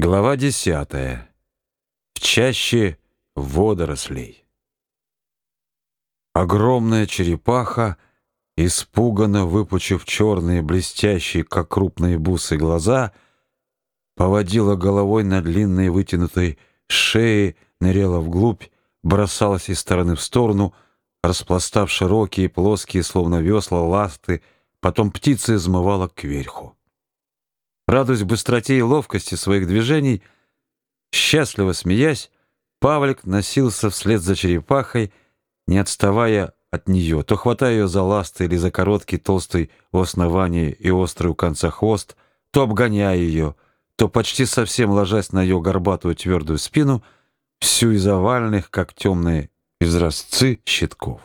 Глава десятая. В чаще водорослей. Огромная черепаха, испуганно выпучив черные, блестящие, как крупные бусы, глаза, поводила головой на длинной вытянутой шее, ныряла вглубь, бросалась из стороны в сторону, распластав широкие, плоские, словно весла, ласты, потом птица измывала кверху. Радуясь быстроте и ловкости своих движений, счастливо смеясь, Павлик носился вслед за черепахой, не отставая от нее, то хватая ее за ласты или за короткий толстый у основания и острый у конца хвост, то обгоняя ее, то почти совсем ложась на ее горбатую твердую спину, всю из овальных, как темные изразцы, щитков.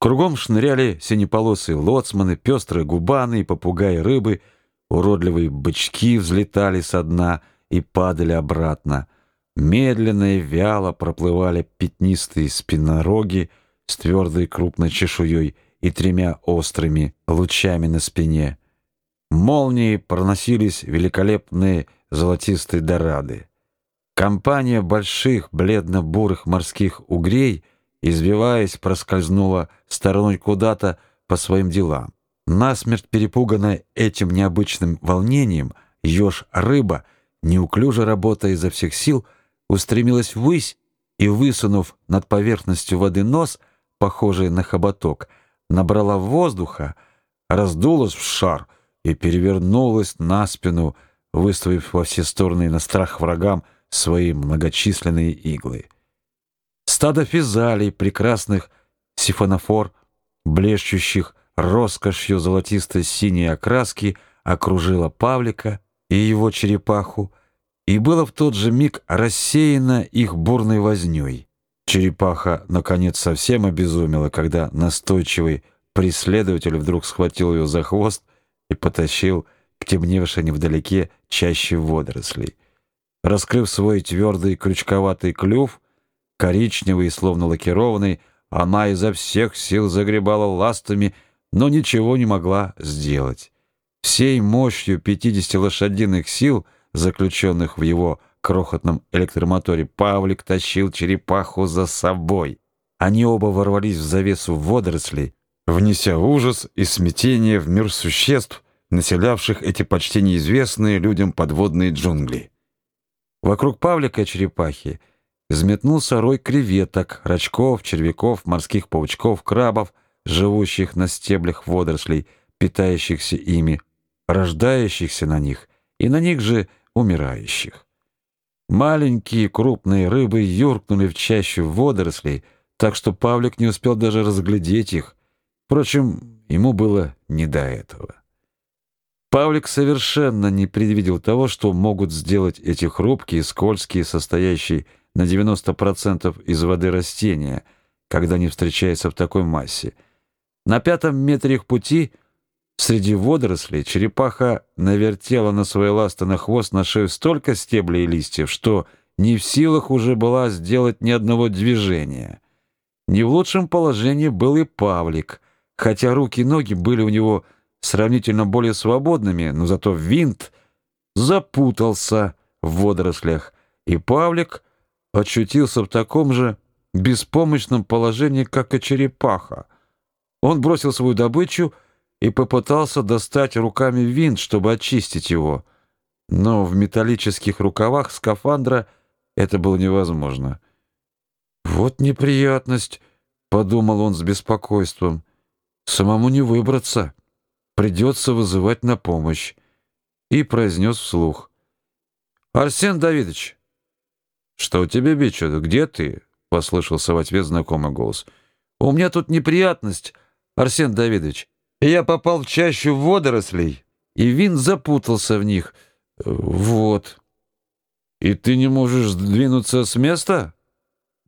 Кругом шныряли синеполосые лоцманы, пестрые губаны и попугаи-рыбы — Уродливые бычки взлетали со дна и падали обратно. Медленно и вяло проплывали пятнистые спинороги с твердой крупной чешуей и тремя острыми лучами на спине. Молнией проносились великолепные золотистые дорады. Компания больших бледно-бурых морских угрей, извиваясь, проскользнула стороной куда-то по своим делам. Насмерть перепуганная этим необычным волнением, еж-рыба, неуклюже работая изо всех сил, устремилась ввысь и, высунув над поверхностью воды нос, похожий на хоботок, набрала воздуха, раздулась в шар и перевернулась на спину, выставив во все стороны на страх врагам свои многочисленные иглы. Стадо физалей, прекрасных сифонофор, блещущих роскошью золотисто-синей окраски окружила Павлика и его черепаху, и было в тот же миг рассеяно их бурной вознёй. Черепаха, наконец, совсем обезумела, когда настойчивый преследователь вдруг схватил ее за хвост и потащил к темневшей невдалеке чаще водорослей. Раскрыв свой твердый крючковатый клюв, коричневый и словно лакированный, она изо всех сил загребала ластами, но ничего не могла сделать. Всей мощью 50 лошадиных сил, заключенных в его крохотном электромоторе, Павлик тащил черепаху за собой. Они оба ворвались в завесу водорослей, внеся ужас и смятение в мир существ, населявших эти почти неизвестные людям подводные джунгли. Вокруг Павлика черепахи взметнулся рой креветок, рачков, червяков, морских паучков, крабов, живущих на стеблях водорослей, питающихся ими, рождающихся на них и на них же умирающих. Маленькие крупные рыбы юркнули в чащу водорослей, так что Павлик не успел даже разглядеть их. Впрочем, ему было не до этого. Павлик совершенно не предвидел того, что могут сделать эти хрупкие, скользкие, состоящие на 90% из воды растения, когда они встречаются в такой массе — на пятом метре их пути среди водорослей черепаха навертела на свои ласты на хвост на шею столько стеблей и листьев, что не в силах уже была сделать ни одного движения. Не в лучшем положении был и Павлик, хотя руки и ноги были у него сравнительно более свободными, но зато винт запутался в водорослях, и Павлик очутился в таком же беспомощном положении, как и черепаха. Он бросил свою добычу и попытался достать руками винт, чтобы очистить его. Но в металлических рукавах скафандра это было невозможно. «Вот неприятность», — подумал он с беспокойством. «Самому не выбраться. Придется вызывать на помощь». И произнес вслух. «Арсен Давидович!» «Что у тебя, Бичо? Где ты?» — послышался в ответ знакомый голос. «У меня тут неприятность. Арсен Давидович, я попал в чащу водорослей, и винт запутался в них. Вот. И ты не можешь двинуться с места?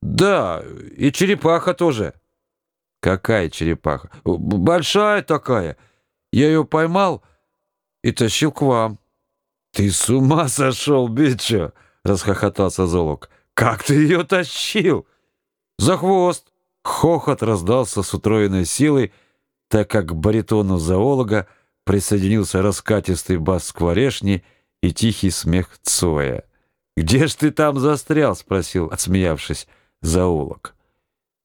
Да, и черепаха тоже. Какая черепаха? Большая такая. Я ее поймал и тащил к вам. Ты с ума сошел, Бичо? Расхохотался Золок. Как ты ее тащил? За хвост. Хохот раздался с утроенной силой, так как к баритону зоолога присоединился раскатистый бас скворешни и тихий смех Цоя. «Где ж ты там застрял?» — спросил, отсмеявшись, заулок.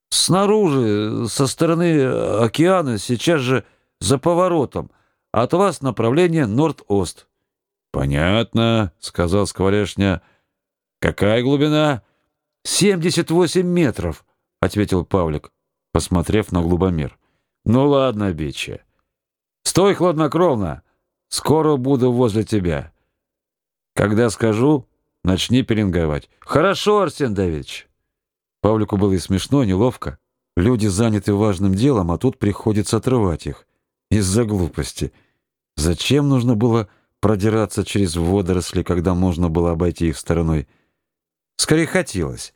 «Снаружи, со стороны океана, сейчас же за поворотом. От вас направление Норд-Ост». «Понятно», — сказал Скворешня. «Какая глубина?» «Семьдесят восемь метров», — ответил Павлик, посмотрев на глубомер. «Ну ладно, бича. Стой хладнокровно. Скоро буду возле тебя. Когда скажу, начни пеленговать». «Хорошо, Арсен Давидович». Павлику было и смешно, и неловко. Люди заняты важным делом, а тут приходится отрывать их. Из-за глупости. Зачем нужно было продираться через водоросли, когда можно было обойти их стороной? Скорее хотелось.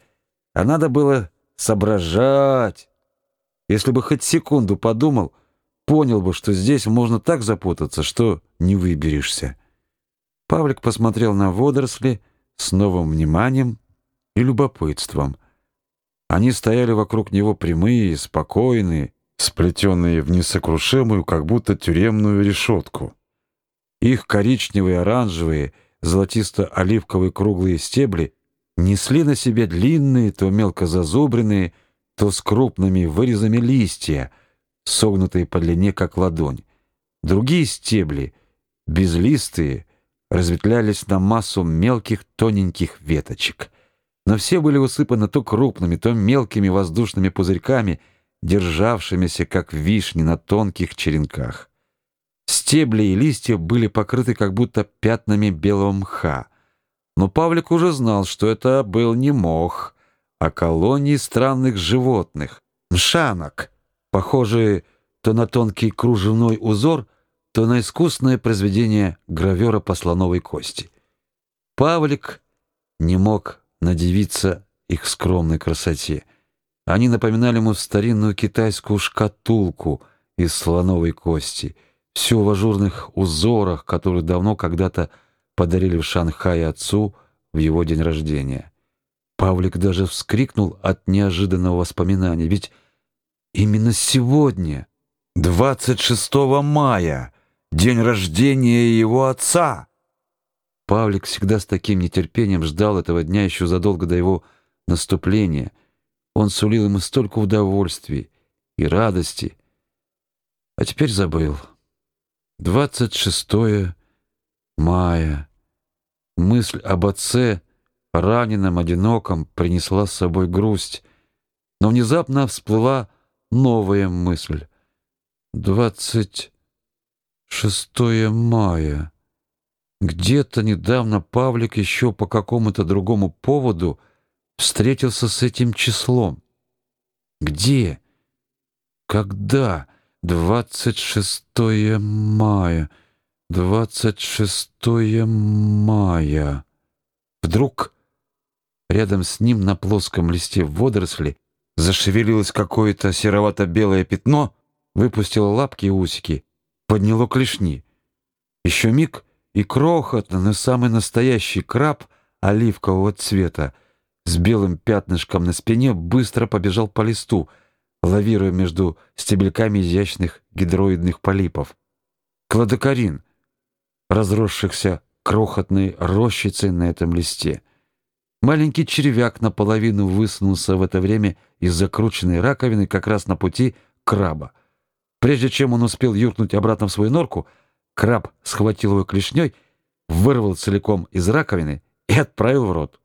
А надо было соображать. Если бы хоть секунду подумал, понял бы, что здесь можно так запутаться, что не выберешься. Павлик посмотрел на водоросли с новым вниманием и любопытством. Они стояли вокруг него прямые, спокойные, сплетенные в несокрушимую, как будто тюремную решетку. Их коричневые, оранжевые, золотисто-оливковые круглые стебли несли на себе длинные, то мелко зазубренные, то с крупными вырезами листья, согнутые по длине, как ладонь. Другие стебли, безлистые, разветвлялись на массу мелких тоненьких веточек. Но все были усыпаны то крупными, то мелкими воздушными пузырьками, державшимися, как вишни, на тонких черенках. Стебли и листья были покрыты как будто пятнами белого мха. Но Павлик уже знал, что это был не мох, а колонии странных животных, мшанок, похожие то на тонкий кружевной узор, то на искусное произведение гравера по слоновой кости. Павлик не мог надивиться их скромной красоте. Они напоминали ему старинную китайскую шкатулку из слоновой кости, всю в ажурных узорах, которые давно когда-то подарили в Шанхае отцу в его день рождения. Павлик даже вскрикнул от неожиданного воспоминания, ведь именно сегодня, 26 мая, день рождения его отца. Павлик всегда с таким нетерпением ждал этого дня еще задолго до его наступления. Он сулил ему столько удовольствий и радости, а теперь забыл. 26 мая. Мысль об отце, раненом, одиноком, принесла с собой грусть, но внезапно всплыла новая мысль. Двадцать шестое мая. Где-то недавно Павлик еще по какому-то другому поводу встретился с этим числом. Где? Когда? Двадцать шестое мая. Двадцать шестое мая. Вдруг рядом с ним на плоском листе водоросли зашевелилось какое-то серовато-белое пятно, выпустило лапки и усики, подняло клешни. Еще миг, и крохотно, но самый настоящий краб оливкового цвета с белым пятнышком на спине быстро побежал по листу, лавируя между стебельками изящных гидроидных полипов. Кладокарин — разросшихся крохотной рощицей на этом листе. Маленький червяк наполовину высунулся в это время из закрученной раковины как раз на пути краба. Прежде чем он успел юркнуть обратно в свою норку, краб схватил его клешней, вырвал целиком из раковины и отправил в рот.